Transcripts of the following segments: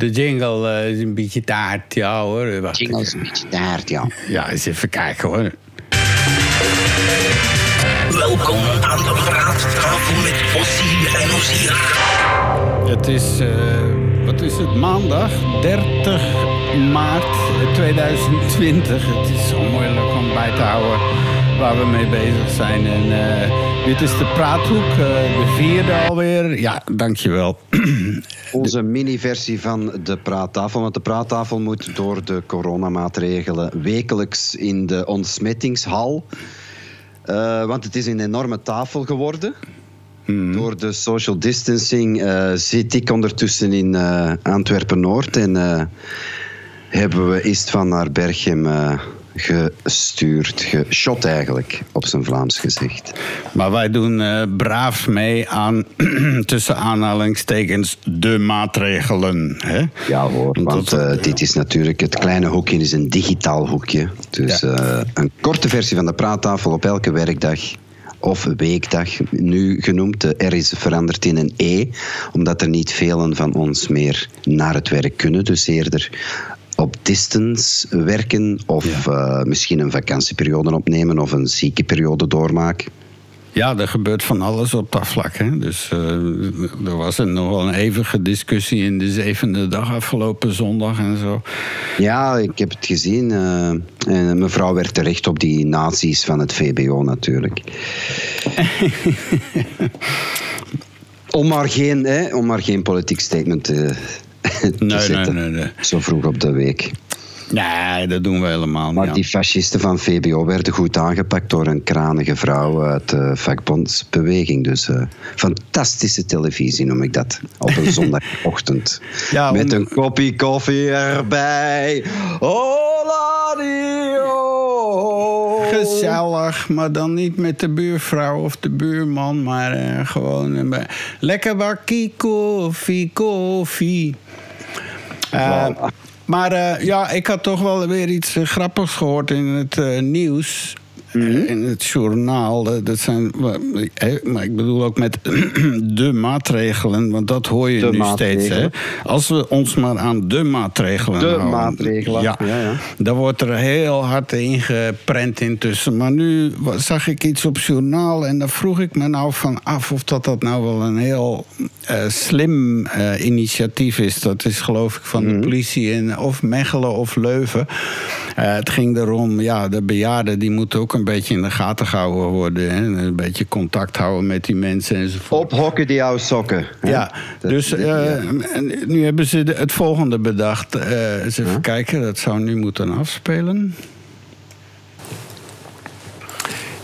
de jingle eh, is een beetje taart, ja hoor. Wacht Jingle is een beetje taart, ja. Ja, eens even kijken hoor. Welkom aan de praattafel met Ossie en Ozier. Het is, eh, wat is het, maandag 30 maart 2020. Het is zo moeilijk om bij te houden waar we mee bezig zijn. En eh, dit is de praathoek, eh, de vierde alweer. Ja, dankjewel. Onze mini-versie van de praattafel. Want de praattafel moet door de coronamaatregelen wekelijks in de ontsmettingshal. Eh, want het is een enorme tafel geworden. Door de social distancing zit ik ondertussen in Antwerpen-Noord. En hebben we Istvan naar Berchem gestuurd. Geshot eigenlijk, op zijn Vlaams gezegd. Maar wij doen eh, braaf mee aan, tussen aanhalingstekens, de maatregelen. Hè? Ja hoor, want eh, dit is natuurlijk, het kleine hoekje is een digitaal hoekje. Dus Ja. eh, een korte versie van de praattafel op elke werkdag of weekdag, nu genoemd. De R is veranderd in een E, omdat er niet velen van ons meer naar het werk kunnen. Dus eerder op distance werken of eh, misschien een vakantieperiode opnemen of een ziekenperiode doormaken. Ja, er gebeurt van alles op dat vlak. Hè? Dus eh, er was een, nog wel een eeuwige discussie in de zevende dag afgelopen zondag en zo. Ja, ik heb het gezien. eh, en mevrouw werd terecht op die nazi's van het VBO natuurlijk. om, maar geen, hè, om maar geen politiek statement te, te Nee, nee, zetten. nee, nee. Zo vroeg op de week. Nee, dat doen we helemaal Maar niet. die fascisten van VBO werden goed aangepakt door een kranige vrouw uit de vakbondsbeweging. Dus eh, fantastische televisie noem ik dat. Op een zondagochtend. Ja, Met een kopje koffie erbij. Hola. Gezellig, maar dan niet met de buurvrouw of de buurman, maar eh, gewoon lekker bakkie koffie, koffie. Eh, maar eh, ja, ik had toch wel weer iets eh, grappigs gehoord in het nieuws. Mhm. eh, In het journaal. Dat dat zijn, eh, maar ik bedoel ook met de maatregelen, want dat hoor je De nu steeds. Hè? Als we ons maar aan de maatregelen De houden. maatregelen, Ja, ja, ja. daar wordt er heel hard in geprent intussen. Maar nu zag ik iets op journaal en daar vroeg ik me nou van af of dat, dat nou wel een heel eh, slim eh, initiatief is. Dat is geloof ik van Mhm. de politie in of Mechelen of Leuven. Eh, het ging erom, ja, de bejaarden die moeten ook een beetje in de gaten gehouden worden. Hè? Een beetje contact houden met die mensen enzovoort. Ophokken die oude sokken. hè? Ja, Dat- dus ja. en nu hebben ze de- het volgende bedacht. Eh, eens even kijken, dat zou nu moeten afspelen.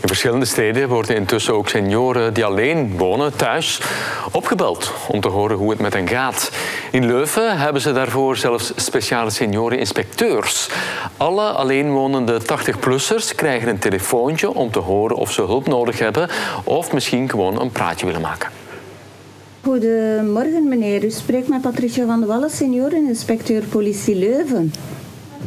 In verschillende steden worden intussen ook senioren die alleen wonen thuis opgebeld om te horen hoe het met hen gaat. In Leuven hebben ze daarvoor zelfs speciale senioreninspecteurs. Alle alleenwonende 80-plussers krijgen een telefoontje om te horen of ze hulp nodig hebben of misschien gewoon een praatje willen maken. Goedemorgen meneer, u spreekt met Patricia van de Wallen, senioreninspecteur politie Leuven.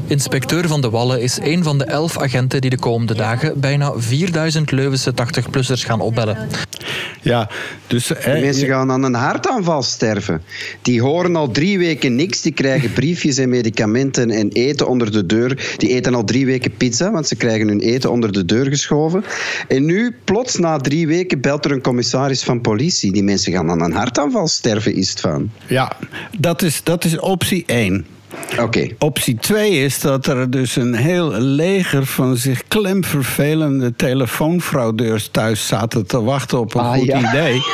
Inspecteur Van de Wallen is een van de elf agenten die de komende dagen bijna 4000 Leuvense 80-plussers gaan opbellen. Ja, dus... eh, Die mensen gaan aan een hartaanval sterven. Die horen al drie weken niks. Die krijgen briefjes en medicamenten en eten onder de deur. Die eten al drie weken pizza, want ze krijgen hun eten onder de deur geschoven. En nu, plots na drie weken, belt er een commissaris van politie. Die mensen gaan aan een hartaanval sterven, is het van. Ja, dat is, dat is optie 1. Oké. Optie 2 is dat er dus een heel leger van zich klemvervelende telefoonfraudeurs thuis zaten te wachten op een Ah, goed ja. idee.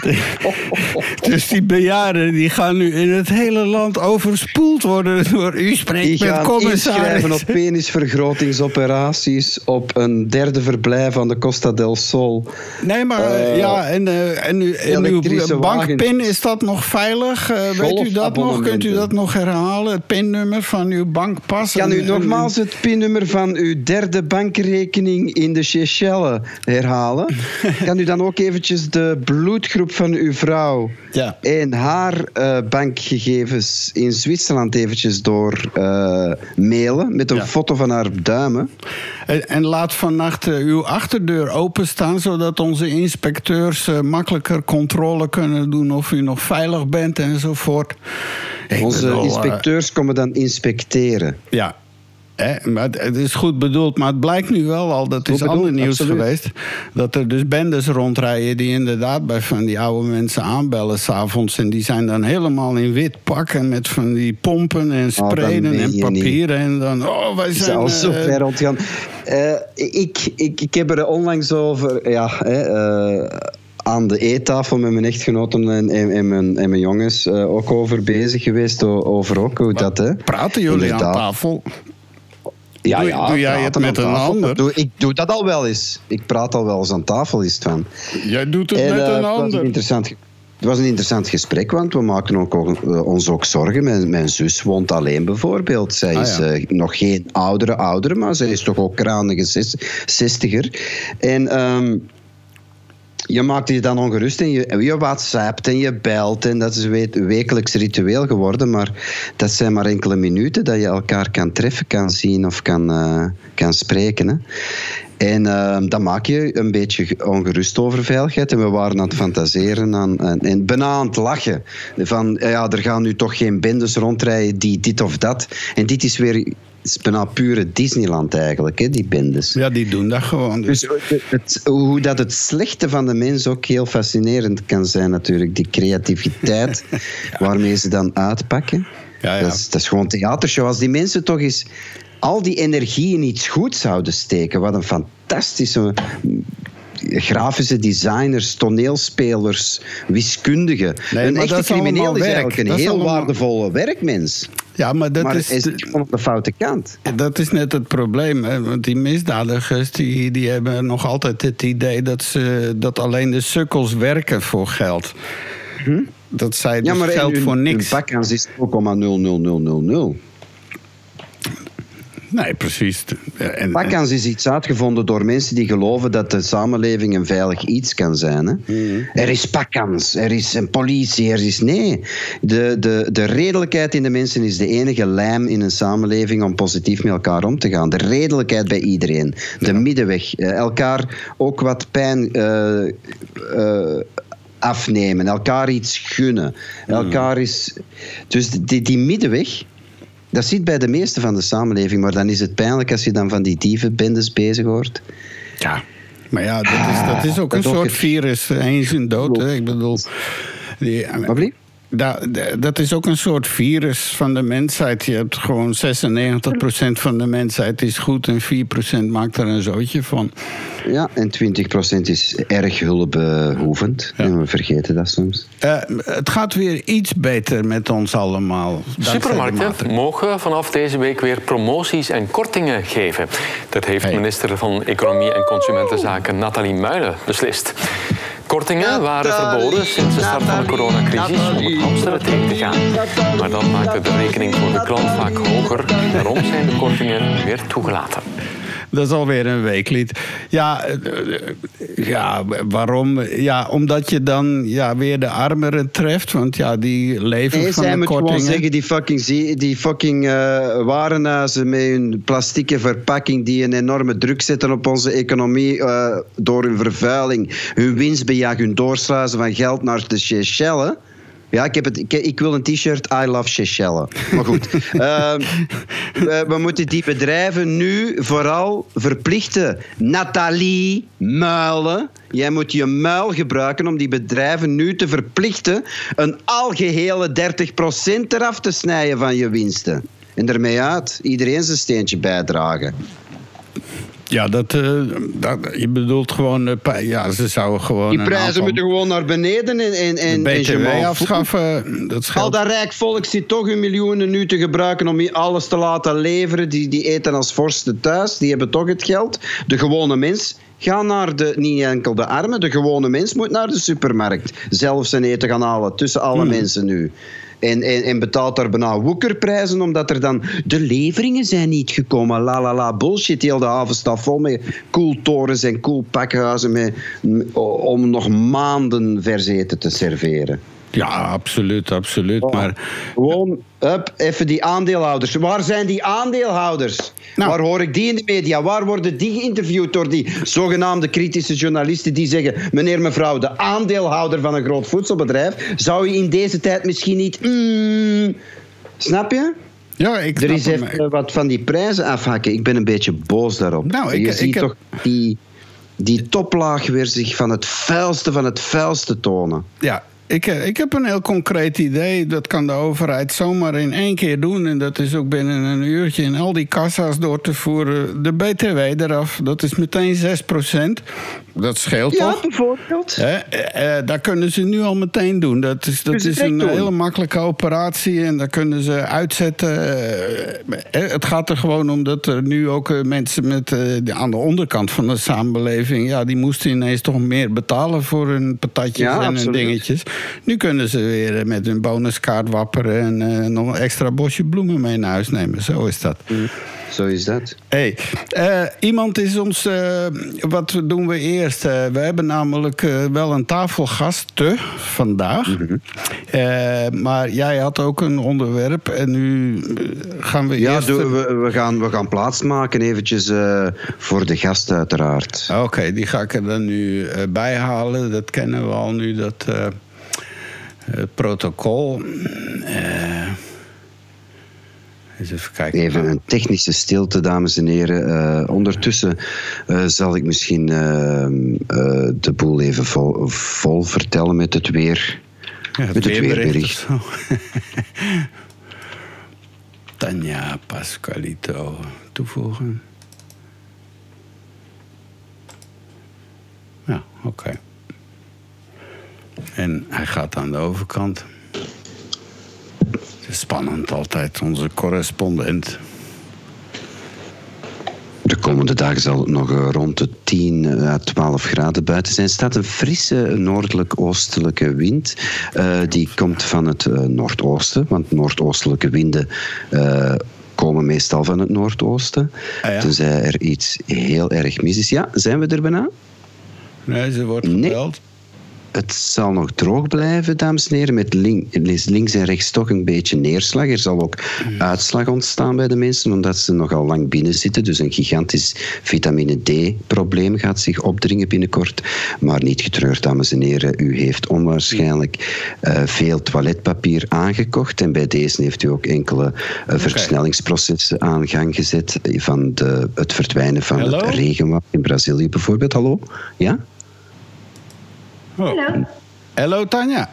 dus die bejaarden die gaan nu in het hele land overspoeld worden door u Die spreekt met commissaris. inschrijven op penisvergrotingsoperaties op een derde verblijf aan de Costa del Sol. Nee, maar eh, Eh, ja, en, eh, en, u, en uw bankpin, is dat nog veilig? Weet u dat nog? Kunt u dat nog herhalen? Het pinnummer van uw bankpas? Kan u nogmaals het pinnummer van uw derde bankrekening in de Seychelles herhalen? kan u dan ook eventjes de bloedgroep van uw vrouw Ja. en haar eh, bankgegevens in Zwitserland eventjes door eh, mailen met een Ja. foto van haar duimen? En, en laat vannacht eh, uw achterdeur openstaan, zodat onze inspecteurs makkelijker controle kunnen doen of u nog veilig bent enzovoort. Ik Onze bedoel, inspecteurs komen dan inspecteren. Ja. Maar het, is goed bedoeld, maar het blijkt nu wel al, dat is ander nieuws absoluut. geweest, dat er dus bendes rondrijden die inderdaad bij van die oude mensen aanbellen s'avonds. En die zijn dan helemaal in wit pakken met van die pompen en sprayen meen en papieren. En dan, oh, wij zijn... al zo eh, ver. Eh, ik, ik, ik heb er onlangs over... Ja, eh, aan de eettafel met mijn echtgenoten en, en, en mijn, en mijn jongens ook over bezig geweest. Over ook hoe dat, hè. Praten jullie Inderdaad. aan tafel? Ja, Doe- ja, doe jij het met een ander? Doe, ik doe dat al wel eens. Ik praat al wel eens aan tafel, is het van. Jij doet het En, met eh, een ander. interessant, het was een interessant gesprek, want we maken ook, eh, ons ook zorgen. Mijn, mijn zus woont alleen bijvoorbeeld. Zij Ah, is eh, nog geen oudere oudere, maar zij is toch ook kranige zes- zestiger. En ehm, je maakt je dan ongerust en je, je whatsappt en je belt. En dat is een we- wekelijks ritueel geworden. Maar dat zijn maar enkele minuten dat je elkaar kan treffen, kan zien of kan, eh, kan spreken. Hè. En ehm, dan maak je een beetje ge- ongerust over veiligheid. En we waren aan het fantaseren aan, en, en bijna aan het lachen. Van ja, er gaan nu toch geen bendes rondrijden die dit of dat. En dit is weer het is bijna pure Disneyland eigenlijk, hè, die bendes. Ja, die doen dat gewoon. Dus. Dus het, hoe dat het slechte van de mens ook heel fascinerend kan zijn, natuurlijk. Die creativiteit waarmee ze dan uitpakken. Ja, ja. Dat, is, dat is gewoon theatershow. Als die mensen toch eens al die energie in iets goeds zouden steken, wat een fantastische. Grafische designers, toneelspelers, wiskundigen. Nee, een echte crimineel is werk. eigenlijk een Dat heel allemaal- waardevolle werkmens. Ja, maar dat maar is... is op de foute kant. Dat is net het probleem. Hè? Want die misdadigers die, die hebben nog altijd het idee dat, ze, dat alleen de sukkels werken voor geld. Dat zij dus geld hun, voor hun niks. bakkans is 0,00000. Nee, precies. En, Pakkans is iets uitgevonden door mensen die geloven dat de samenleving een veilig iets kan zijn. Hè? Er is pakkans, er is een politie, er is... Nee, de, de, de redelijkheid in de mensen is de enige lijm in een samenleving om positief met elkaar om te gaan. De redelijkheid bij iedereen. De middenweg. Eh, elkaar ook wat pijn... eh, eh, afnemen, elkaar iets gunnen. Elkaar is... Dus die, die middenweg... Dat zit bij de meeste van de samenleving, maar dan is het pijnlijk als je dan van die dievenbendes bezig hoort. ja. Maar ja, dat is, dat is ook een dat ook soort het- virus. Eén zijn dood. Hè? Ik bedoel... Die, Wat blieft? Da- da- dat is ook een soort virus van de mensheid. Je hebt gewoon 96% van de mensheid is goed en 4% maakt er een zootje van. Ja, en 20% is erg hulpbehoevend. Ja. En we vergeten dat soms. Eh, het gaat weer iets beter met ons allemaal. Supermarkten mogen vanaf deze week weer promoties en kortingen geven. Dat heeft Hey. minister van Economie en Consumentenzaken Nathalie Muilen beslist. Kortingen waren verboden sinds de start van de coronacrisis om het hamsteren tegen te gaan. Maar dat maakte de rekening voor de klant vaak hoger. Daarom zijn de kortingen weer toegelaten. Dat is alweer een weeklied. Ja, eh, ja, waarom? Ja, omdat je dan ja, weer de armeren treft. Want ja, die leven Nee, van zij de moet gewoon kortingen. zeggen, die fucking, zie- die fucking eh, warenhuizen met hun plastieke verpakking die een enorme druk zetten op onze economie eh, door hun vervuiling, hun winstbejag, hun doorsluizen van geld naar de Seychelles. Ja, ik, heb het, ik, ik wil een t-shirt I love Seychelles. Maar goed. Ehm, we, we moeten die bedrijven nu vooral verplichten. Nathalie Muilen. Jij moet je muil gebruiken om die bedrijven nu te verplichten een algehele 30% eraf te snijden van je winsten. En daarmee uit. Iedereen zijn steentje bijdragen. Ja, dat, eh, dat, je bedoelt gewoon... eh, ja, ze zouden gewoon Die prijzen aantal moeten gewoon naar beneden. En, en, en, BTW afschaffen. Dat Al dat rijk volk zit toch hun miljoenen nu te gebruiken om alles te laten leveren. Die, die eten als vorsten thuis, die hebben toch het geld. De gewone mens gaat naar de, niet enkel de armen, de gewone mens moet naar de supermarkt. Zelf zijn eten gaan halen, tussen alle mensen nu. En, en, en betaalt daar bijna woekerprijzen, omdat er dan de leveringen zijn niet gekomen. La la la, bullshit. Heel de haven staat vol met koeltorens en koelpakhuizen met, om nog maanden vers eten te serveren. Ja, absoluut, absoluut. Oh. Maar Gewoon, up, even die aandeelhouders. Waar zijn die aandeelhouders? Nou. Waar hoor ik die in de media? Waar worden die geïnterviewd door die zogenaamde kritische journalisten die zeggen: meneer, mevrouw, de aandeelhouder van een groot voedselbedrijf, zou je in deze tijd misschien niet mm, Snap je? Ja, ik Er is hem. even wat van die prijzen afhakken. Ik ben een beetje boos daarop. Nou, ik- je ik ziet toch die, die toplaag weer zich van het vuilste van het vuilste tonen. Ja, ik, eh, ik heb een heel concreet idee. Dat kan de overheid zomaar in één keer doen. En dat is ook binnen een uurtje in al die kassa's door te voeren. De BTW eraf. Dat is meteen 6%. Dat scheelt Ja, toch? bijvoorbeeld. Hè, eh, eh, daar kunnen ze nu al meteen doen. Dat is, dat ze is een doen. hele makkelijke operatie en daar kunnen ze uitzetten. Eh, eh, het gaat er gewoon om dat er nu ook mensen met, eh, aan de onderkant van de samenleving... ja, die moesten ineens toch meer betalen voor hun patatjes Ja, en hun absoluut. dingetjes. Nu kunnen ze weer met hun bonuskaart wapperen... en eh, nog een extra bosje bloemen mee naar huis nemen. Zo is dat. Zo is dat. Hey, eh, iemand is ons. eh, wat doen we eerst? We hebben namelijk wel een tafelgast te vandaag. Eh, maar jij had ook een onderwerp en nu gaan we Ja, eerst. we, we, gaan, we gaan plaatsmaken eventjes voor de gast uiteraard. Oké, die ga ik er dan nu bij halen. Dat kennen we al nu, dat het protocol. Eh, even kijken. Even een technische stilte, dames en heren. Eh, ondertussen eh, zal ik misschien eh, eh, de boel even vol, vol vertellen met het weer. Ja, Met het weerbericht. Tanja Pasqualito toevoegen. Ja, oké. En hij gaat aan de overkant. Het is spannend altijd, onze correspondent. De komende dagen zal het nog eh, rond de 10 à 12 graden buiten zijn. Er staat een frisse noordelijk-oostelijke wind. Eh, die komt van het eh, noordoosten, want noordoostelijke winden eh, komen meestal van het noordoosten. Ah, ja. Tenzij er iets heel erg mis is. Ja, zijn we er bijna? Nee, ze wordt Nee. Het zal nog droog blijven, dames en heren, met link- links en rechts toch een beetje neerslag. Er zal ook uitslag ontstaan bij de mensen, omdat ze nogal lang binnen zitten. Dus een gigantisch vitamine D-probleem gaat zich opdringen binnenkort. Maar niet getreurd, dames en heren. U heeft onwaarschijnlijk eh, veel toiletpapier aangekocht. En bij deze heeft u ook enkele eh, versnellingsprocessen aan gang gezet. Van de, het verdwijnen van het regenwoud in Brazilië bijvoorbeeld. Hallo? Ja? Oh. Hello. Hello, Tanja.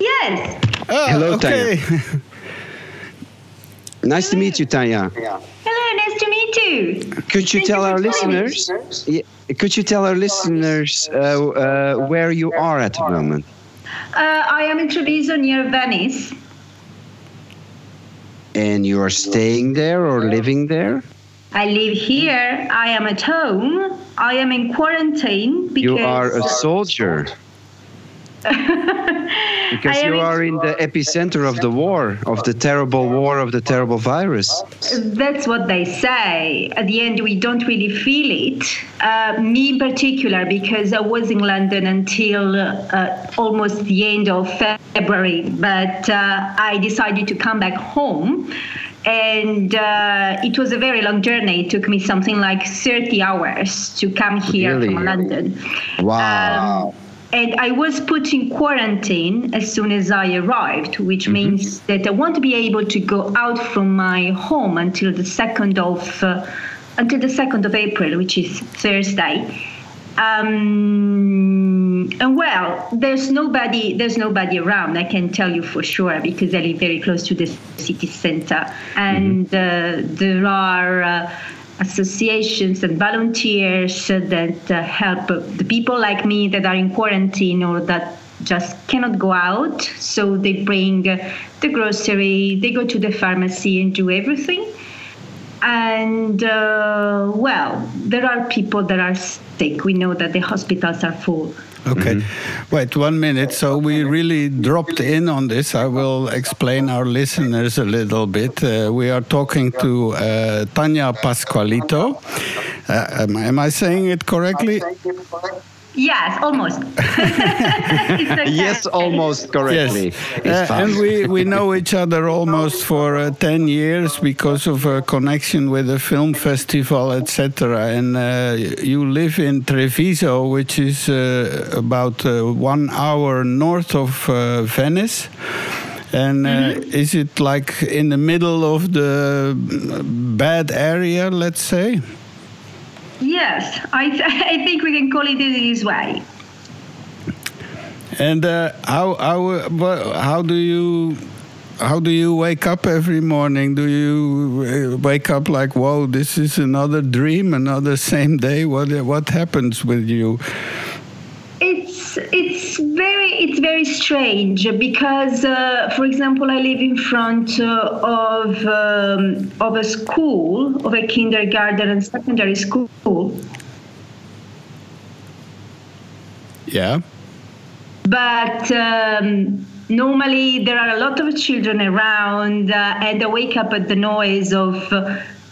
Yes. Ah, Hello, oké. Tanja. Nice to meet you, Tanya. Hello. Nice to meet you. Could you Thank tell you our listeners? Yeah, could you tell our listeners uh, uh, where you are at the moment? Uh, I am in Treviso near Venice. And you are staying there or living there? I live here. I am at home. I am in quarantine because You are a soldier. Because you are in the epicenter of the war, of the terrible war of the terrible virus. That's what they say. At the end, we don't really feel it. Uh, me in particular, because I was in London until uh, almost the end of February, but uh, I decided to come back home. And uh, it was a very long journey. It took me something like 30 hours to come here Really? from London. Wow. Um, and I was put in quarantine as soon as I arrived, which means that I won't be able to go out from my home until the second of uh, until the second of April, which is Thursday. Um, and well, there's nobody there's nobody around. I can tell you for sure because I live very close to the city center, and uh, there are. Uh, associations and volunteers that uh, help the people like me that are in quarantine or that just cannot go out. So they bring uh, the grocery, they go to the pharmacy and do everything. And uh, well, there are people that are sick. We know that the hospitals are full. Okay. Wait one minute. So we really dropped in on this. I will explain our listeners a little bit. Uh, we are talking to uh, Tanya Pasqualito. Uh, am, am I saying it correctly? Yes, almost. Okay. Yes, almost correctly. Yes. Uh, and we, we know each other almost for uh, 10 years because of a connection with a film festival, etc. And uh, you live in Treviso, which is uh, about uh, one hour north of uh, Venice. And uh, is it like in the middle of the bad area, let's say? Yes, I, th- I think we can call it this way. And uh, how how how do you how do you wake up every morning? Do you uh, wake up like, "Whoa, this is another dream, another same day"? What what happens with you? It's it's very it's very strange because, uh, for example, I live in front uh, of um, of a school, of a kindergarten and secondary school, Yeah. but um, normally there are a lot of children around, uh, and I wake up at the noise of.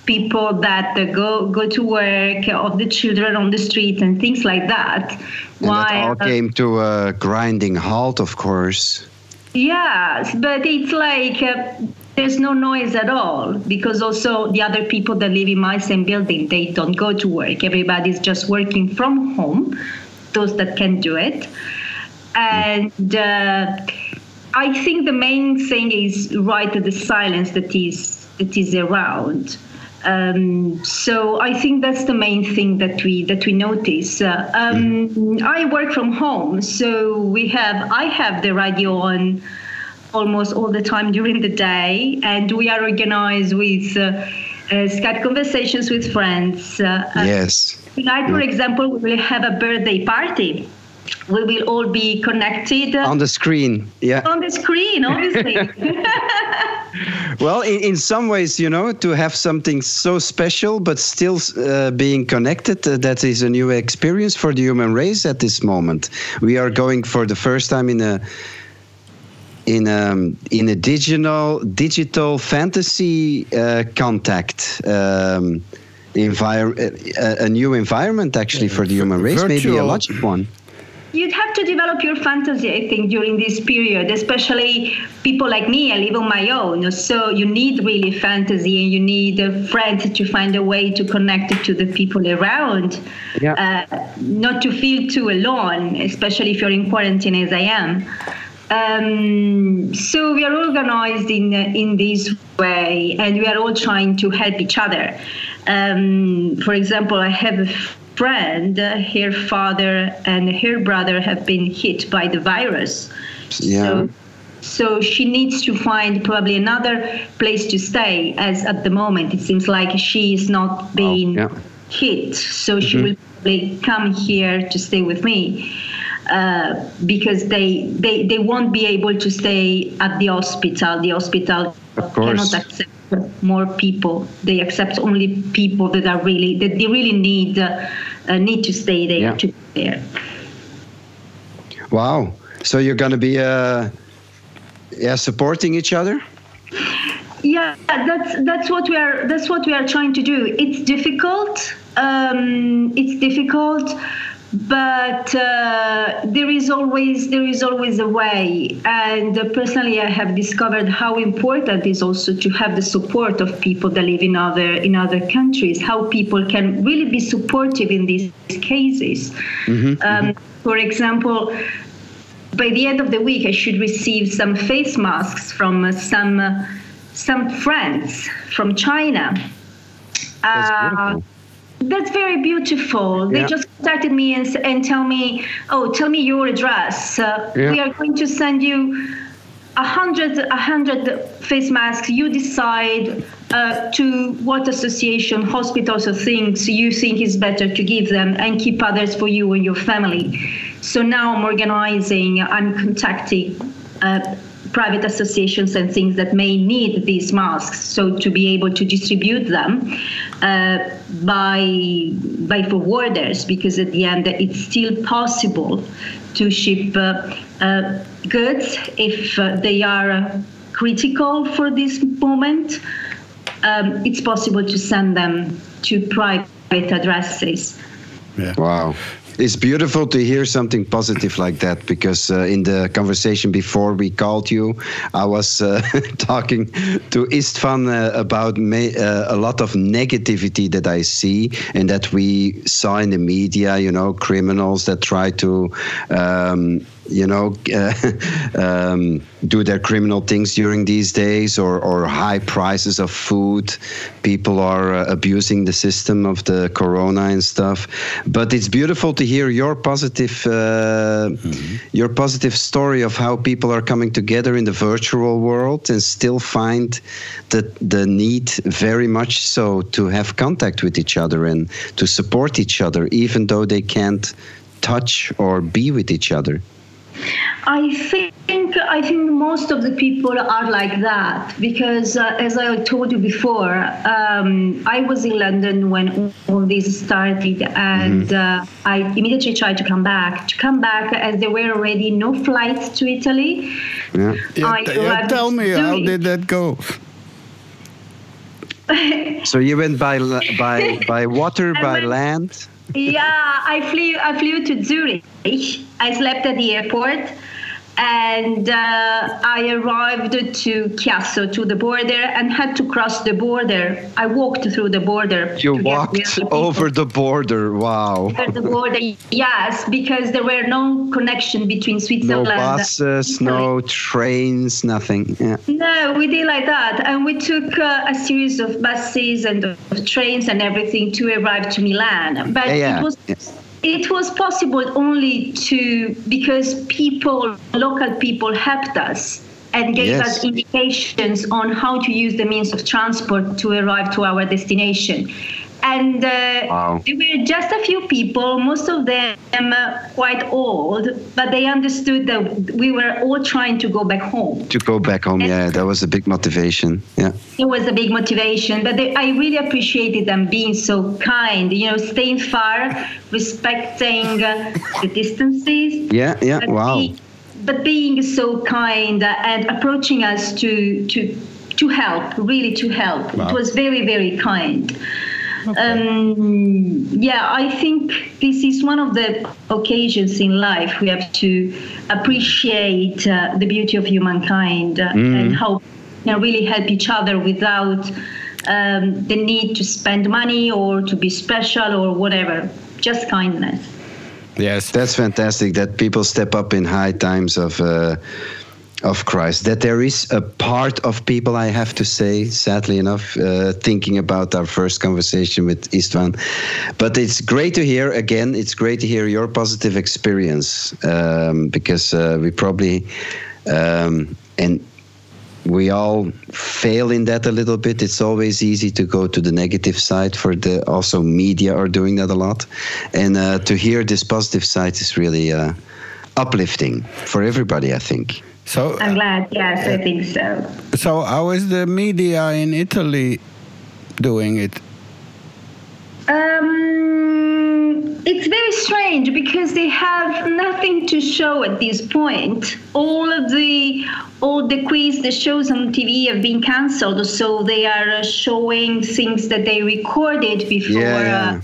Uh, people that uh, go go to work of the children on the street and things like that And that all uh, came to a grinding halt, of course. Yes, but it's like uh, there's no noise at all because also the other people that live in my same building they don't go to work. Everybody's just working from home. Those that can do it, and uh, I think the main thing is right the silence that is that is around. Um, so I think that's the main thing that we that we notice. Uh, um, I work from home, so we have I have the radio on almost all the time during the day, and we are organized with uh, uh, Skype conversations with friends. Uh, uh, Yes. Tonight, for example, we will have a birthday party. We will all be connected On the screen, yeah. on the screen, obviously. Well, in, in some ways, you know, to have something so special but still uh, being connected, uh, that is a new experience for the human race at this moment. We are going for the first time in a in um, in a digital digital fantasy uh, contact. Um, envir- a, a new environment actually for the human race, maybe a virtual. logic one. You'd have to develop your fantasy, I think, during this period, especially people like me. I live on my own, so you need really fantasy, and you need a friend to find a way to connect to the people around. Yeah. Uh, not to feel too alone, especially if you're in quarantine, as I am. Um, so we are organized in in this way, and we are all trying to help each other. Um, for example, I have a friend, her father and her brother have been hit by the virus. Yeah. So, so she needs to find probably another place to stay, as at the moment it seems like she is not being yeah. hit. So she will probably come here to stay with me. Uh, because they, they they won't be able to stay at the hospital. The hospital cannot accept more people. They accept only people that are really that they really need uh, uh, need to stay there Yeah. to be there. Wow. So you're going to be uh, yeah supporting each other. Yeah, that's that's what we are that's what we are trying to do. It's difficult. Um, it's difficult, but uh, there is always there is always a way. And uh, personally, I have discovered how important is also to have the support of people that live in other in other countries. How people can really be supportive in these cases. Um, for example, by the end of the week, I should receive some face masks from uh, some uh, some friends from China. That's Uh, beautiful. That's very beautiful. They Yeah. just contacted me and, and tell me, oh, tell me your address. Uh, Yeah. We are going to send you a hundred, a hundred face masks. You decide uh, to what association, hospitals, or things you think is better to give them, and keep others for you and your family. So now I'm organizing. I'm contacting. Uh, private associations and things that may need these masks so to be able to distribute them uh, by by forwarders because at the end it's still possible to ship uh, uh, goods if uh, they are uh, critical for this moment um, it's possible to send them to private addresses Yeah. Wow. It's beautiful to hear something positive like that because uh, in the conversation before we called you, I was uh, talking to Istvan uh, about uh, a lot of negativity that I see and that we saw in the media, you know, criminals that try to. Um, you know, uh, um, do their criminal things during these days, or, or high prices of food. People are uh, abusing the system of the corona and stuff. But it's beautiful to hear your positive, uh, your positive story of how people are coming together in the virtual world and still find the the need very much so to have contact with each other and to support each other, even though they can't touch or be with each other. I think I think most of the people are like that because, uh, as I told you before, um, I was in London when all this started, and uh, I immediately tried to come back. To come back, as there were already no flights to Italy. Yeah. Yeah, I t- yeah, tell me, how Zurich. did that go? So you went by by by water, I by went- land. Yeah, I flew. I flew to Zurich. I slept at the airport, and uh, I arrived to Chiasso, to the border, and had to cross the border. I walked through the border. You walked the over the border. Wow. Over the border, yes, because there were no connection between No Switzerland. and buses, no trains, nothing. Yeah. No, we did like that, and we took uh, a series of buses and of trains and everything to arrive to Milan. But Yeah, yeah, it was. It was possible only to because people, local people, helped us and gave Yes. us indications on how to use the means of transport to arrive to our destination. And uh, Wow. there were just a few people, most of them uh, quite old, but they understood that we were all trying to go back home. To go back home, yeah, that was a big motivation. Yeah. It was a big motivation, but they, I really appreciated them being so kind, you know, staying far, respecting uh, the distances. Yeah, yeah, but wow. be- but being so kind and approaching us to to to help, really to help. Wow. It was very very kind. Um, yeah, I think this is one of the occasions in life we have to appreciate uh, the beauty of humankind uh, and how you know, really help each other without um, the need to spend money or to be special or whatever. Just kindness. Yes. That's fantastic that people step up in high times of uh, of Christ. That there is a part of people, I have to say, sadly enough, uh, thinking about our first conversation with Istvan. But it's great to hear again. It's great to hear your positive experience um, because uh, we probably um, and we all fail in that a little bit. It's always easy to go to the negative side. For the also media are doing that a lot, and uh, to hear this positive side is really uh, uplifting for everybody. I think. So, I'm glad. Yes, I think so. so how is the media in Italy doing it? Um, it's very strange because they have nothing to show at this point. All of the all the quiz, the shows on TV have been cancelled, so they are uh, showing things that they recorded before yeah. Uh,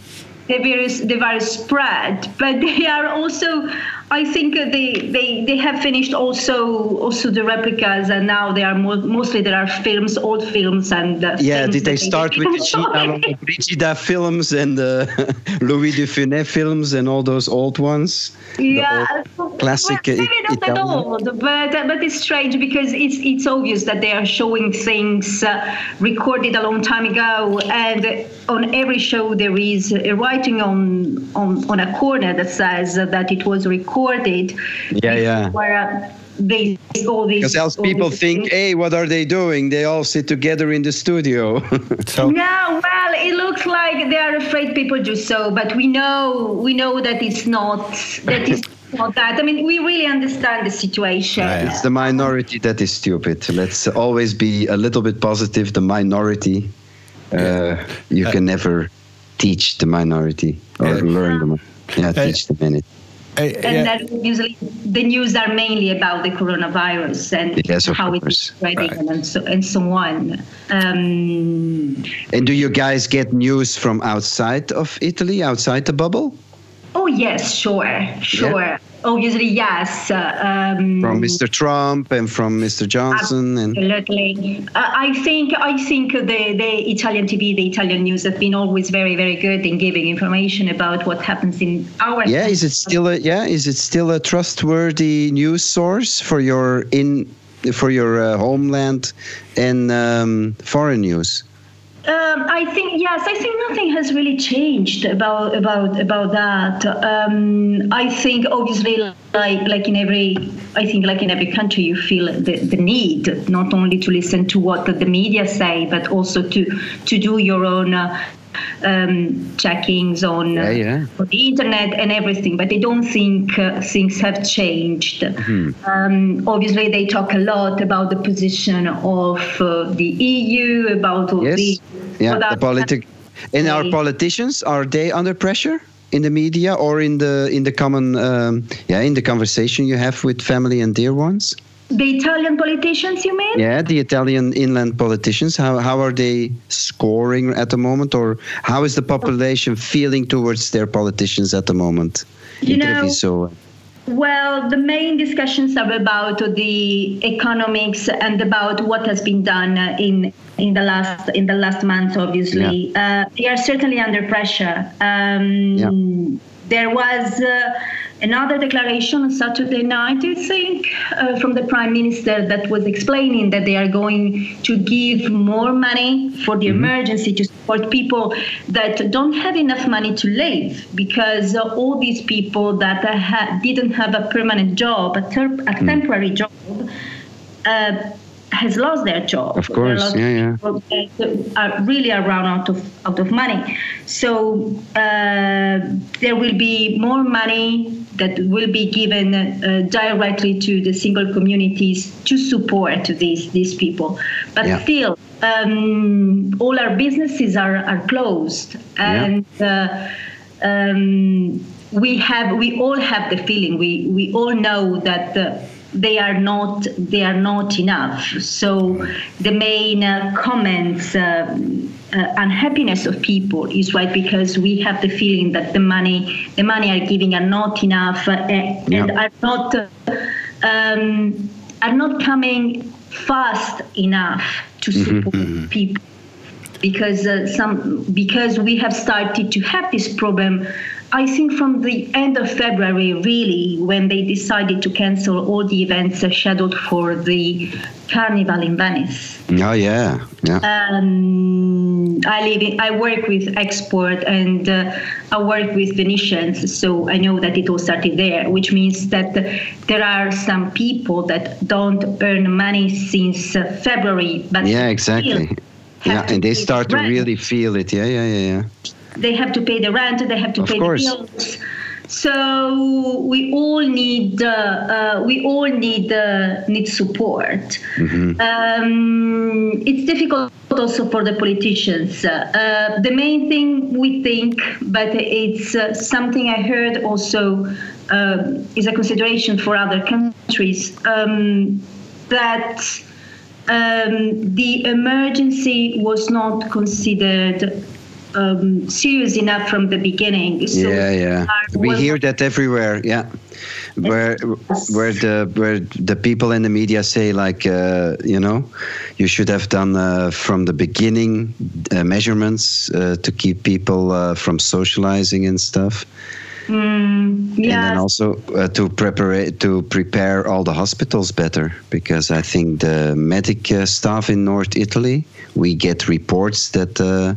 the virus the virus spread. But they are also. I think uh, they, they, they have finished also also the replicas and now they are mo- mostly there are films old films and uh, Yeah, did they that start with the Gina Brigida films and the Louis Dufinet films and all those old ones? Yeah, old classic, well, uh, maybe not at Italian? all, but uh, but it's strange because it's it's obvious that they are showing things uh, recorded a long time ago, and on every show there is a writing on on on a corner that says that it was recorded. Yeah, yeah. Before, uh, they all these. Because else all people these think, things. hey, what are they doing? They all sit together in the studio. So, No, well, it looks like they are afraid people do so, but we know we know that it's not that is not that. I mean, we really understand the situation. Yeah, yeah. It's the minority that is stupid. Let's always be a little bit positive. The minority, uh, you can never teach the minority or Yeah. learn them. Yeah, Uh, teach them anything. eh, And yeah, that usually the news are mainly about the coronavirus and Yes, how it course. is spreading Right. and so and so on. Um, And do you guys get news from outside of Italy, outside the bubble? Oh yes, sure, sure. obviously yes. Um, from Mr. Trump and from Mr. Johnson and Absolutely. Uh, I think I think the, the Italian TV, the Italian news have been always very very good in giving information about what happens in our. yeah, is it still a yeah? Is it still a trustworthy news source for your in for your uh, homeland and um, foreign news? Um, I think yes. I think nothing has really changed about about about that. Um, I think obviously, like like in every, I think like in every country, you feel the, the need not only to listen to what the media say, but also to to do your own uh, um, checkings on, Yeah, yeah. on the internet and everything, but they don't think uh, things have changed. Mm-hmm. Um, obviously, they talk a lot about the position of uh, the EU, about all Yes. the Yeah, the politic and our politicians are they under pressure in the media or in the in the common um, yeah in the conversation you have with family and dear ones? The Italian politicians, you mean? Yeah, the Italian inland politicians. How how are they scoring at the moment, or how is the population feeling towards their politicians at the moment? You know- Treviso? Well, the main discussions are about the economics and about what has been done uh, in in the last in the last month. Obviously, uh, they are certainly under pressure. Um, Yeah. There was uh, another declaration on Saturday night, I think, uh, from the prime minister that was explaining that they are going to give more money for the emergency to support people that don't have enough money to live because uh, all these people that uh, ha- didn't have a permanent job, a, ter- a temporary job, uh, has lost their job. Of course, yeah, yeah. Are really are run out of out of money. So uh, there will be more money that will be given uh, directly to the single communities to support these these people. But Yeah. still, um, all our businesses are are closed, and uh, um, we have we all have the feeling we we all know that. Uh, they are not they are not enough so the main uh, comments uh, uh, unhappiness of people is right because we have the feeling that the money the money are giving are not enough uh, and, and are not uh, um, are not coming fast enough to support people. Because uh, some because we have started to have this problem i think from the end of february really when they decided to cancel all the events scheduled for the carnival in venice Oh yeah, yeah. um, I live in, I work with export and uh, I work with Venetians, so I know that it all started there, which means that there are some people that don't earn money since uh, February, but yeah, exactly. Yeah, and they start to rent. really feel it. Yeah, yeah, yeah, yeah. They have to pay the rent, they have to Of pay course. the bills. So we all need uh, uh, we all need uh, need support. Mm-hmm. Um, it's difficult also for the politicians. Uh, the main thing we think, but it's uh, something I heard also uh, is a consideration for other countries um, that um, the emergency was not considered um, serious enough from the beginning. So yeah, yeah. We hear that everywhere. Yeah, where where the where the people in the media say like, uh, you know, you should have done uh, from the beginning uh, measurements uh, to keep people uh, from socializing and stuff. Mm, And then also uh, to prepare to prepare all the hospitals better, because I think the medic uh, staff in North Italy, we get reports that, uh,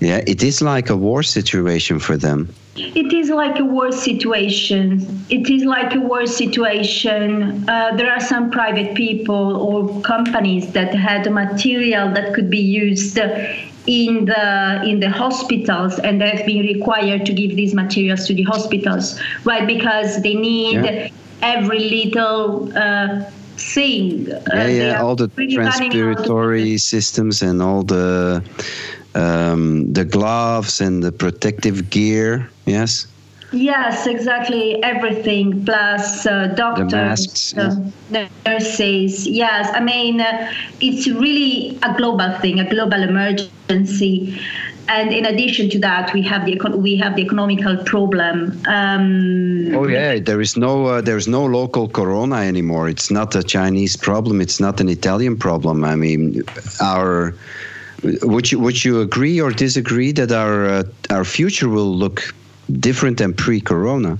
yeah, it is like a war situation for them. It is like a war situation. It is like a war situation. Uh, there are some private people or companies that had material that could be used in the in the hospitals, and they've been required to give these materials to the hospitals, right? Because they need Yeah. every little. Uh, Thing. Uh, Yeah, they yeah, all the really running out of- transpiratory systems and all the um, the gloves and the protective gear. Yes, Yes, exactly. Everything plus uh, doctors, masks, uh, nurses. Yes, I mean uh, it's really a global thing, a global emergency. and in addition to that, we have the we have the economical problem. Um, Oh yeah, there is no uh, there is no local corona anymore. It's not a Chinese problem. It's not an Italian problem. I mean, our would you would you agree or disagree that our uh, our future will look different than pre-corona?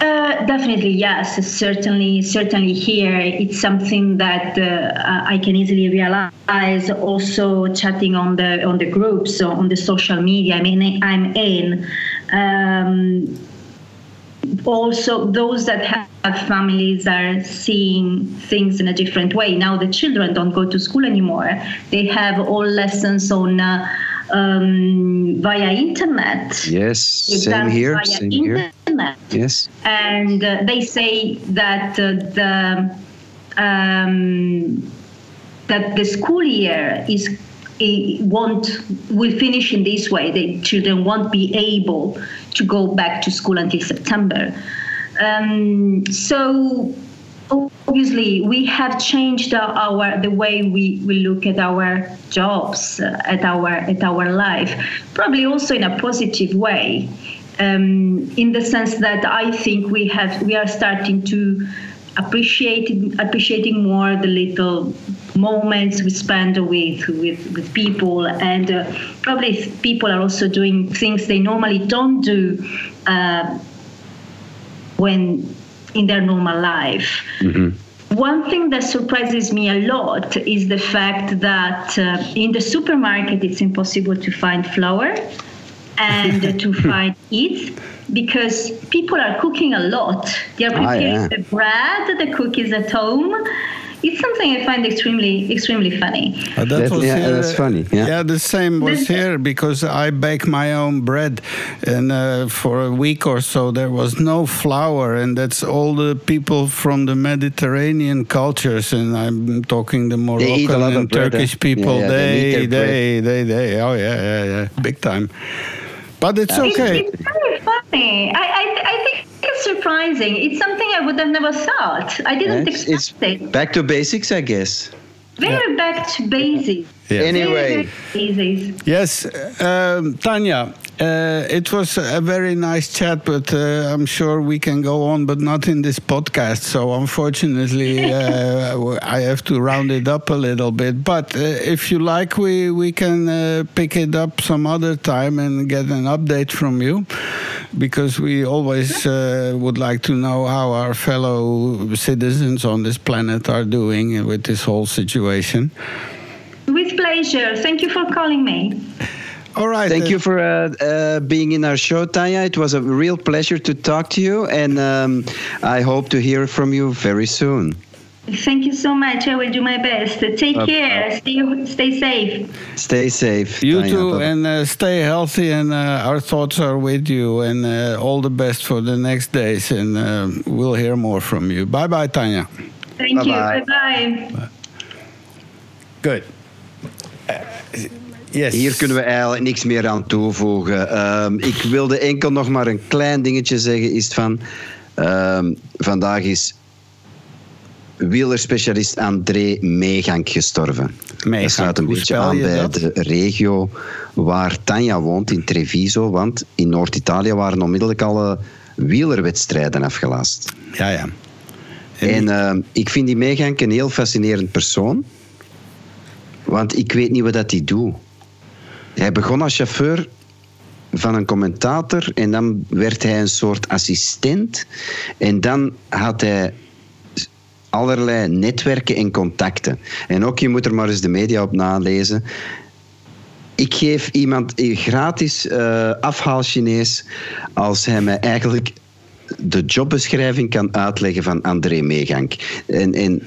Uh, definitely, yes. Certainly, certainly here, it's something that uh, I can easily realize. Also, chatting on the on the groups on the social media. I mean, I'm in. Um, also, those that have families are seeing things in a different way. Now, the children don't go to school anymore. They have all lessons on. Uh, um, via internet. Yes, same here. via Same here. Yes. and uh, they say that uh, the um, that the school year is it won't will finish in this way. The children won't be able to go back to school until September. Um, so obviously we have changed our, our the way we, we look at our jobs uh, at our at our life probably also in a positive way um, in the sense that I think we have we are starting to appreciate appreciating more the little moments we spend with with, with people and uh, probably people are also doing things they normally don't do uh, when in their normal life. One thing that surprises me a lot is the fact that uh, in the supermarket it's impossible to find flour and to find it because people are cooking a lot. They are Ah, preparing yeah. the bread, the cookies at home. It's something I find extremely, extremely funny. Uh, that That- was yeah, here, that's funny, yeah. the same was This- here because I bake my own bread, and uh, for a week or so there was no flour, and that's all the people from the Mediterranean cultures, and I'm talking the eat a Moroccan and bread, Turkish eh? people. Yeah, yeah, they they, they, they, they, oh yeah, yeah, yeah, big time. But it's It's- okay. It's, very funny. I, I, I think it's surprising. It's something I would have never thought. I didn't It's, expect it's it. back to basics, I guess. Very back to basics. Yeah. Anyway. Very, very. Yes, um, Tanya, uh, it was a very nice chat, but uh, I'm sure we can go on, but not in this podcast. So unfortunately, uh, I have to round it up a little bit. But uh, if you like, we we can uh, pick it up some other time and get an update from you, because we always uh, would like to know how our fellow citizens on this planet are doing with this whole situation. With pleasure. Thank you for calling me. All right. Thank uh, you for uh, uh, being in our show, Tanya. It was a real pleasure to talk to you, and um, I hope to hear from you very soon. Thank you so much. I will do my best. Take Uh, care. Stay, stay safe. Stay safe. You Tanya. too, and uh, stay healthy. And uh, our thoughts are with you. And uh, all the best for the next days. And uh, we'll hear more from you. Bye, bye, Tanya. Thank you. Bye-bye. Bye bye. Good. Yes. Hier kunnen we eigenlijk niks meer aan toevoegen. Ehm, ik wilde enkel nog maar een klein dingetje zeggen. Is van, ehm, vandaag is wielerspecialist André Meegank gestorven. Meegank, dat sluit een beetje aan bij dat? de regio waar Tanja woont, in Treviso. Want in Noord-Italië waren onmiddellijk alle wielerwedstrijden afgelast. Ja, ja. En ehm, ik vind die Meegank een heel fascinerend persoon. Want ik weet niet wat hij doet. Hij begon als chauffeur van een commentator en dan werd hij een soort assistent. En dan had hij allerlei netwerken en contacten. En ook, je moet er maar eens de media op nalezen. Ik geef iemand gratis eh afhaal Chinees als hij mij eigenlijk de jobbeschrijving kan uitleggen van André Meegank. En, en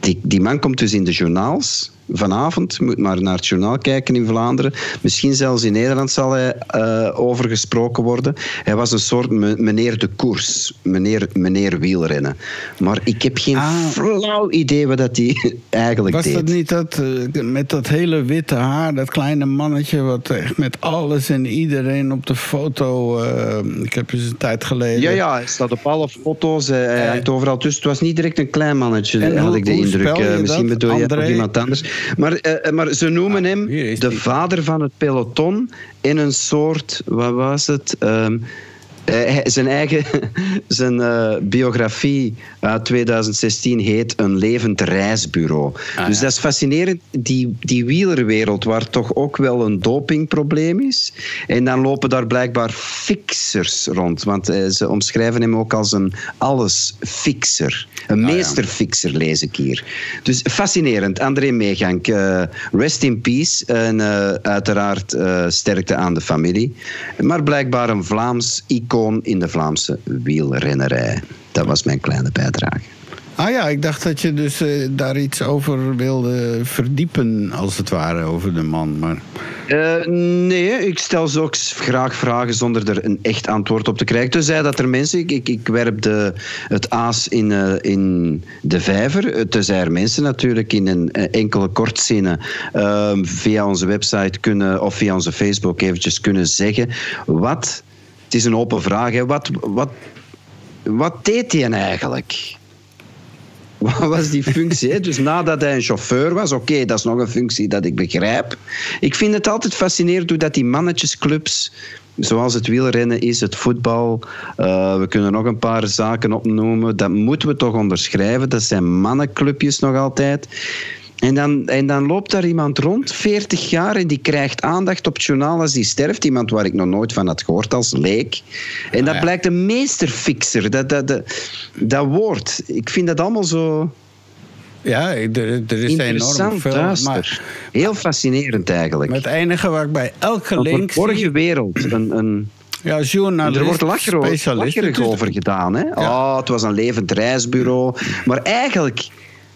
die, die man komt dus in de journaals vanavond. Je moet maar naar het journaal kijken in Vlaanderen. Misschien zelfs in Nederland zal hij eh, over gesproken worden. Hij was een soort me- meneer de koers, meneer, meneer wielrennen. Maar ik heb geen Ah. flauw idee wat dat hij eigenlijk Was deed. dat niet dat eh, met dat hele witte haar, dat kleine mannetje, wat echt met alles en iedereen op de foto. eh, ik heb eens een tijd geleden. Ja, ja, hij staat op alle foto's. Hij, hangt overal tussen. Het was niet direct een klein mannetje, En had ik de indruk. je misschien dat, bedoel je André? nog iemand anders. Maar, eh, maar ze noemen Ah, hem de die. vader van het peloton in een soort, wat was het? Ehm, eh, hij- zijn eigen zijn, eh, biografie uit 2016 heet Een levend reisbureau. Ah, dus ja. dat is fascinerend. Die, die wielerwereld, waar toch ook wel een dopingprobleem is. En dan lopen daar blijkbaar fixers rond. Want eh, ze omschrijven hem ook als een allesfixer. Een Ah, ja. meesterfixer, lees ik hier. Dus fascinerend. André Meegank, eh, rest in peace. En eh, uiteraard eh, sterkte aan de familie. Maar blijkbaar een Vlaams icoon in de Vlaamse wielrennerij. Dat was mijn kleine bijdrage. Ah ja, ik dacht dat je dus eh, daar iets over wilde verdiepen, als het ware, over de man. Maar Eh, nee, ik stel zo ook graag vragen zonder er een echt antwoord op te krijgen. Tenzij dat er mensen, ik, ik, ik werp de, het aas in, eh, in de vijver. Tenzij er mensen natuurlijk in een enkele kortzinnen eh, via onze website kunnen, of via onze Facebook eventjes kunnen zeggen wat. Het is een open vraag. Hè, wat, wat, wat deed hij eigenlijk? Wat was die functie? Dus nadat hij een chauffeur was, oké, dat is nog een functie dat ik begrijp. Ik vind het altijd fascinerend hoe dat die mannetjesclubs, zoals het wielrennen is, het voetbal, eh, we kunnen nog een paar zaken opnoemen, dat moeten we toch onderschrijven. Dat zijn mannenclubjes nog altijd. En dan, en dan loopt daar iemand rond, 40 jaar, en die krijgt aandacht op het journaal als die sterft. Iemand waar ik nog nooit van had gehoord als leek. En dat ja. blijkt een meesterfixer. Dat, dat, dat, dat woord. Ik vind dat allemaal zo ja, er, er is enorm veel. duister. Maar, Heel fascinerend eigenlijk. maar het enige waar ik bij elke link vorige wereld. Een, een, Ja, journalist, er wordt lacherig over gedaan. Hè? Oh, het was een levend reisbureau. Maar eigenlijk,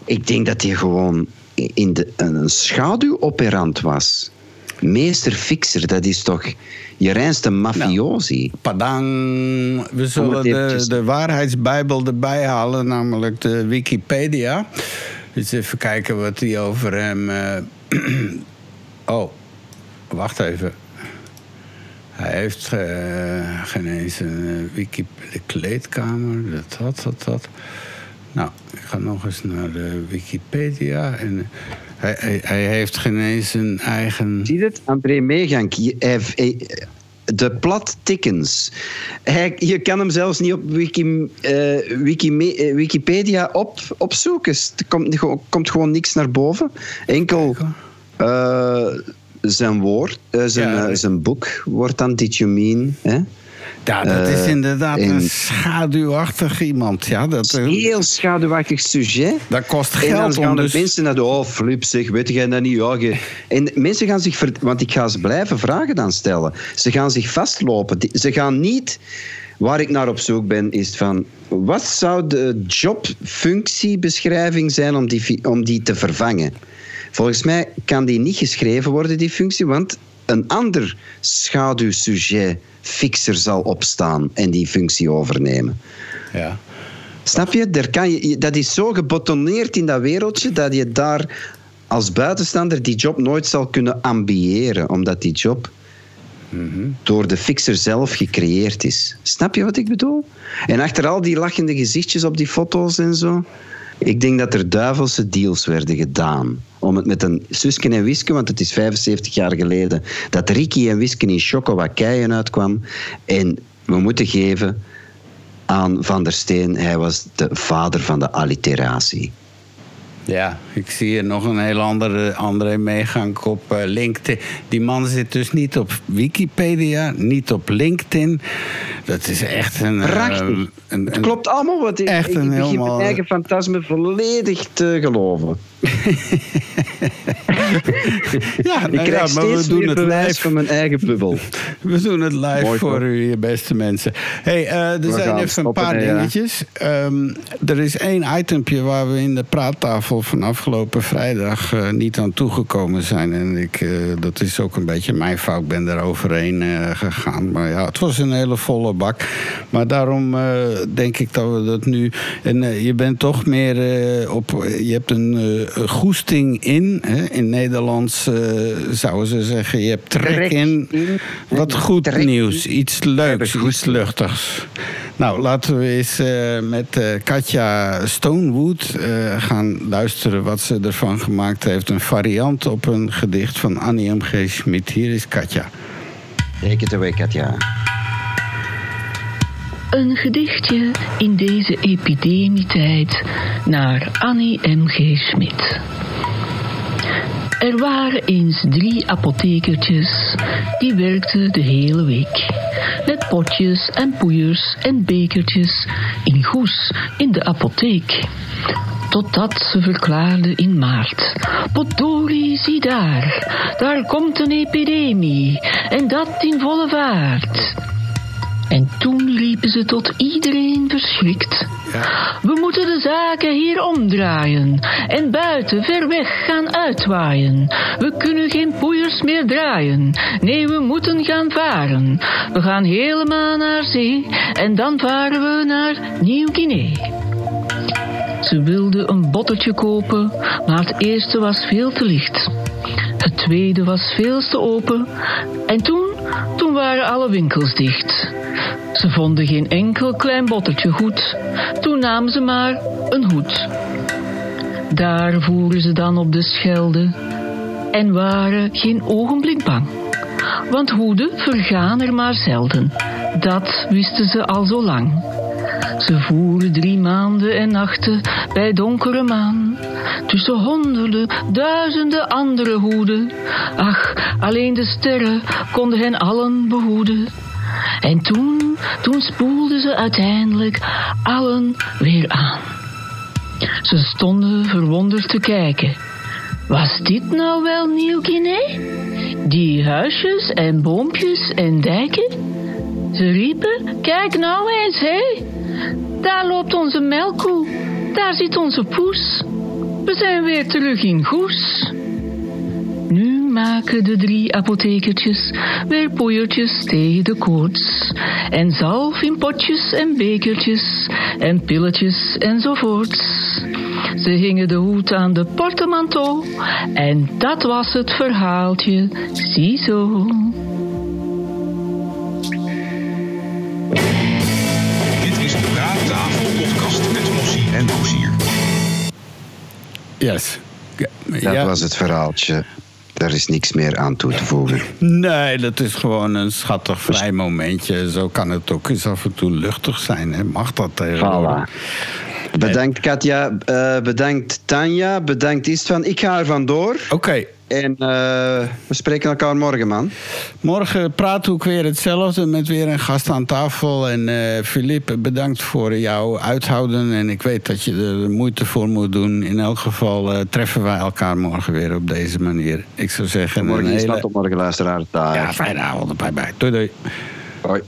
ik denk dat hij gewoon in de, een schaduwoperant was. Meester Fixer, dat is toch je reinste mafiosi. Padang. We zullen de, de waarheidsbijbel erbij halen, namelijk de Wikipedia. Dus even kijken wat die over hem... eh, oh, wacht even. Hij heeft eh, geen eens een eh, wiki, de kleedkamer, dat, dat, dat, dat. Nou, ik ga nog eens naar de Wikipedia. En, eh, hij, hij, hij heeft geen eens een eigen... Zie je het? André Meegank. De plat tikkens. Hij, je kan hem zelfs niet op Wiki, eh, Wiki- eh, Wikipedia op, opzoeken. Er komt, komt gewoon niks naar boven. Enkel eh, zijn woord, eh, zijn, Ja. eh, zijn boek wordt dan Did You Mean? Hè? Ja, dat is Eh, inderdaad in- een schaduwachtig iemand. Ja, dat, eh, Heel schaduwachtig sujet. dat kost En dan geld om gaan dus... mensen naar de oh, flip zeg, weet jij dat niet? Ja, je- En mensen gaan zich, ver- want ik ga ze blijven vragen dan stellen. Ze gaan zich vastlopen. Ze gaan niet, waar ik naar op zoek ben, is van, wat zou de jobfunctiebeschrijving zijn om die, om die te vervangen? Volgens mij kan die niet geschreven worden, die functie, want een ander schaduwsujet fixer zal opstaan en die functie overnemen. Ja. Snap je? Daar kan je? Dat is zo gebottoneerd in dat wereldje dat je daar als buitenstaander die job nooit zal kunnen ambiëren, omdat die job door de fixer zelf gecreëerd is. Snap je wat ik bedoel? En achter al die lachende gezichtjes op die foto's en zo, ik denk dat er duivelse deals werden gedaan. Om het met een Susken en Wiske, want het is 75 jaar geleden dat Ricky en Wisken in Chocowakeien uitkwam. En we moeten geven aan Van der Steen. Hij was de vader van de alliteratie. Ja, ik zie hier nog een heel andere André Meegank op eh, LinkedIn. Die man zit dus niet op Wikipedia, niet op LinkedIn. Dat is echt een... Prachtig. een, een- Het klopt allemaal wat ik, Echt ik een begin helemaal- mijn eigen fantasme volledig te geloven. Ja, ik nou krijg ja, maar we doen meer het bewijs live. van mijn eigen bubbel. We doen het live Mooi, voor u, je beste mensen. hey, eh, er We zijn even een paar dingetjes. Ehm, er is één itempje waar we in de praattafel van afgelopen vrijdag eh, niet aan toegekomen zijn. En ik, eh, dat is ook een beetje mijn fout. Ik ben daar overheen eh, gegaan. Maar ja, het was een hele volle bak. Maar daarom denk ik dat we dat nu... En je bent toch meer op... Je hebt een, goesting in. Hè? In Nederlands zouden ze zeggen, je hebt trek, in. Wat goed Trek nieuws, iets leuks, iets luchtigs. Nou, laten we eens met Katja Stonewood gaan luisteren wat ze ervan gemaakt heeft. Een variant op een gedicht van Annie M.G. Schmid. Hier is Katja. Take it away, Katja. Een gedichtje in deze epidemietijd naar Annie M.G. Schmid. Er waren eens drie apothekertjes, die werkten de hele week. Met potjes en poeiers en bekertjes in Goes in de apotheek. Totdat ze verklaarde in maart. Potdorie, zie daar, daar komt een epidemie en dat in volle vaart. En toen riepen ze tot iedereen verschrikt. We moeten de zaken hier omdraaien en buiten ver weg gaan uitwaaien. We kunnen geen poeiers meer draaien. Nee, we moeten gaan varen. We gaan helemaal naar zee en dan varen we naar Nieuw-Guinea. Ze wilde een bottertje kopen, maar het eerste was veel te licht. Het tweede was veel te open. En toen, toen waren alle winkels dicht. Ze vonden geen enkel klein bottertje goed. Toen namen ze maar een hoed. Daar voeren ze dan op de Schelde en waren geen ogenblik bang. Want hoeden vergaan er maar zelden. Dat wisten ze al zo lang. Ze voeren drie maanden en nachten bij donkere maan. Tussen honderden, duizenden andere hoeden. Ach, alleen de sterren konden hen allen behoeden. En toen, toen spoelden ze uiteindelijk allen weer aan. Ze stonden verwonderd te kijken. Was dit nou wel Nieuw-Guinea? Die huisjes en boompjes en dijken? Ze riepen, kijk nou eens, hé. Onze melkkoe. Daar zit onze poes. We zijn weer terug in Goes. Nu maken de drie apothekertjes weer poeiertjes tegen de koorts. En zalf in potjes en bekertjes en pilletjes enzovoorts. Ze hingen de hoed aan de portemanteau en dat was het verhaaltje, ziezo. Yes. Dat Ja. was het verhaaltje. Daar is niks meer aan toe te voegen. Nee, dat is gewoon een schattig vrij momentje. Zo kan het ook eens af en toe luchtig zijn. Hè? Mag dat tegenwoordig? Bedankt Katja, eh, bedankt Tanja, bedankt Istvan. Ik ga er vandoor. Oké, En eh, we spreken elkaar morgen, man. morgen praat ook weer hetzelfde met weer een gast aan tafel. En eh Filip, bedankt voor jouw uithouden. En ik weet dat je er de moeite voor moet doen. In elk geval eh, treffen wij elkaar morgen weer op deze manier. Ik zou zeggen, Morgen is hele... wat op morgen luisteraar. Dag. Ja, fijne avond. Bye bye. Doei doei. Hoi.